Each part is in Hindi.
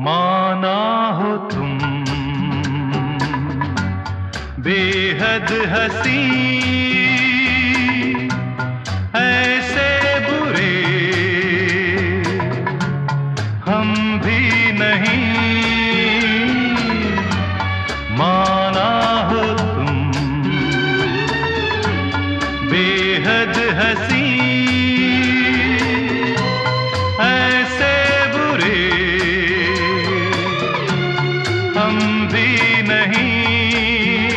माना हो तुम। बेहद हसी। ऐसे बुरे हम भी नहीं। माना हो तुम। बेहद हसी। भी नहीं।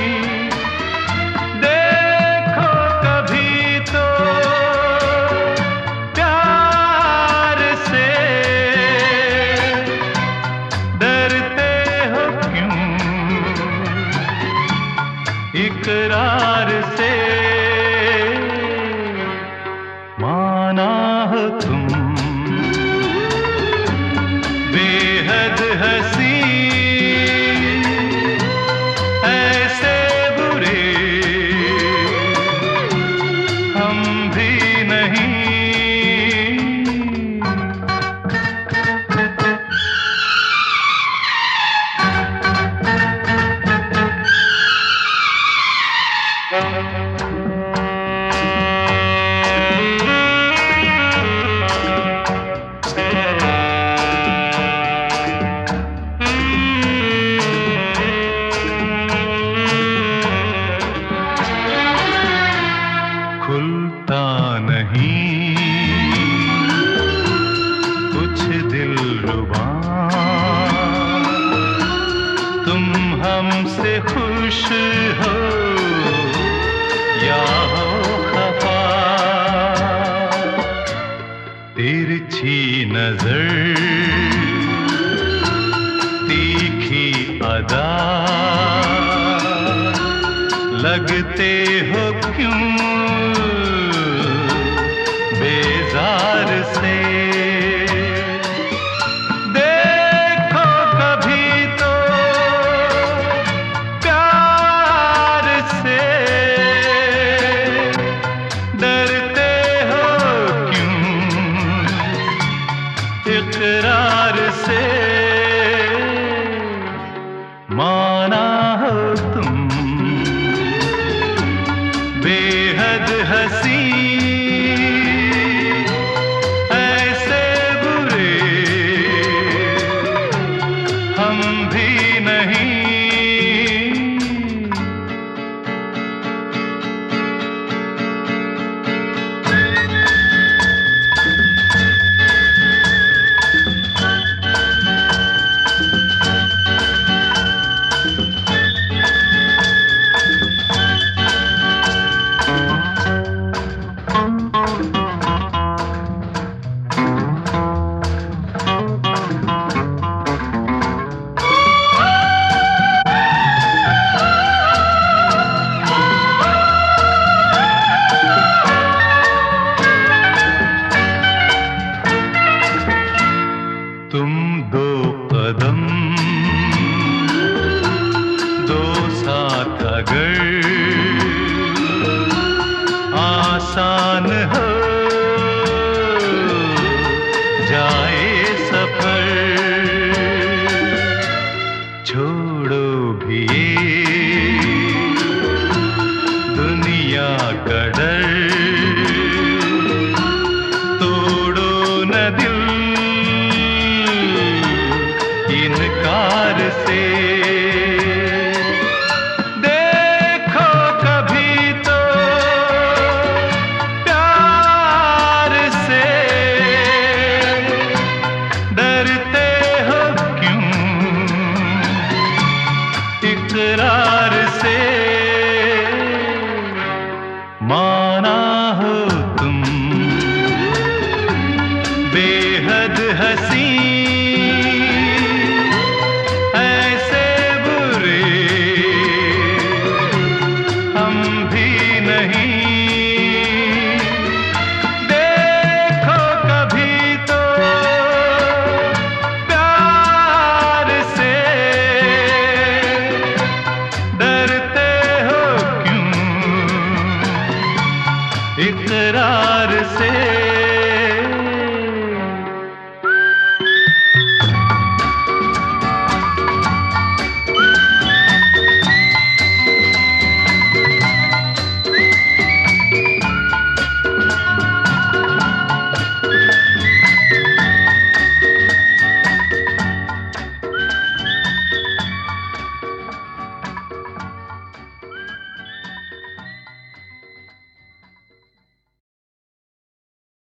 देखो कभी तो प्यार से डरते हो क्यों? इकरार से माना हो तुम। नज़र। तीखी अदा। लगते हो क्यों? बेजार से तुम दो कदम। दो साथ अगर। आसान हो। जाए सफ़र। छोड़ो भी दुनिया का बेहद हसी